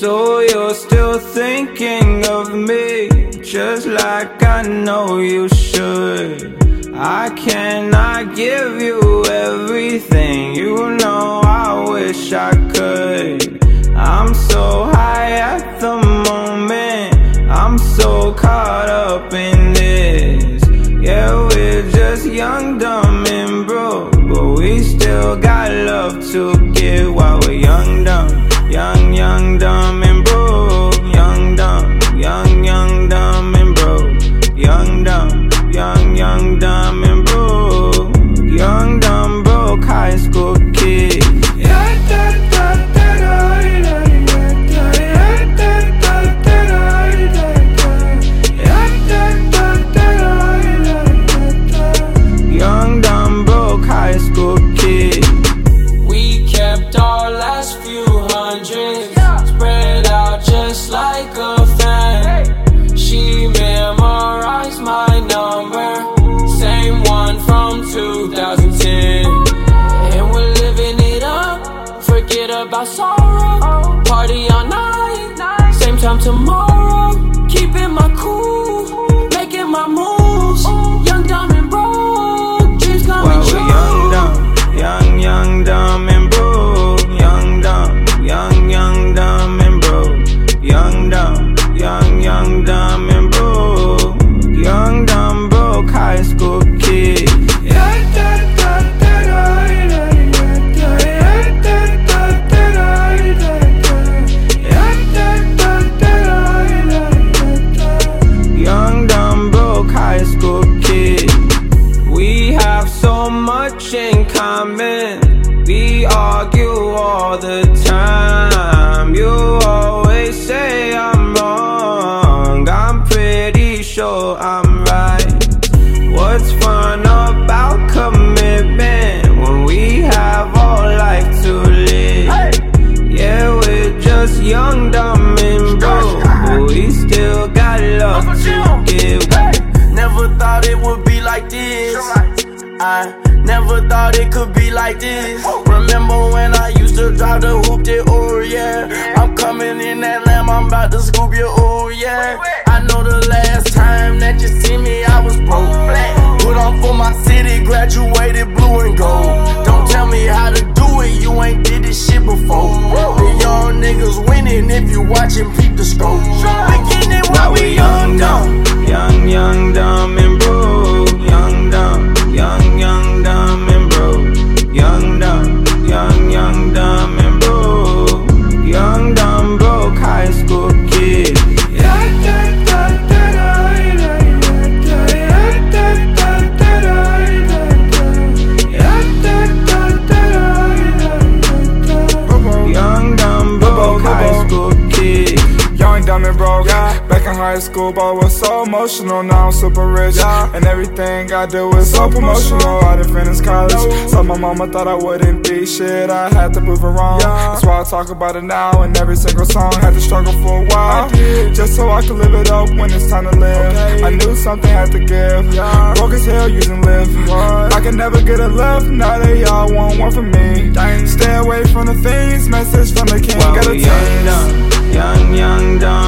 So you're still thinking of me, just like I know you should. I cannot give you everything, you know I wish I could. I'm so high at the moment, I'm so caught up in this. Yeah, we're just young, dumb, and broke, but we still got love to give while we're young, dumb, 2010. And we're living it up, forget about sorrow. Party all night, same time tomorrow. Keeping my cool, making my moves. Young, dumb, and broke, dreams coming While true. young, dumb, young, young, dumb, and broke. Young, dumb, young, young, dumb, and broke. Young, dumb, young, young, dumb, and broke. We argue all the time. You always say I'm wrong. I'm pretty sure I'm right. What's fun about commitment when we have all life to live? Yeah, we're just young, dumb, and broke. But we still got love to give. Never thought it would be like this. I never thought it could be like this. Remember when I used to drive the hoop to oh yeah. I'm coming in that lamb, I'm about to scoop you, oh yeah. I know the last time that you see me, I was broke. Put on for my city, graduated blue and gold. Don't tell me how to do it, you ain't did this shit before. The young niggas winning if you watching peep the scope. It while we young, dumb. Young, young, dumb, high school, but was so emotional. Now I'm super rich. yeah. And everything I do is so promotional. I didn't finish college. So my mama thought I wouldn't be shit. I had to prove her wrong. That's why I talk about it now. And every single song, had to struggle for a while. Just so I could live it up when it's time to live. I knew something had to give. Broke as hell using live. I can never get a love. Now they all want one from me. Stay away from the things. Message from the king. While Gotta we young, dumb, young, young, dumb,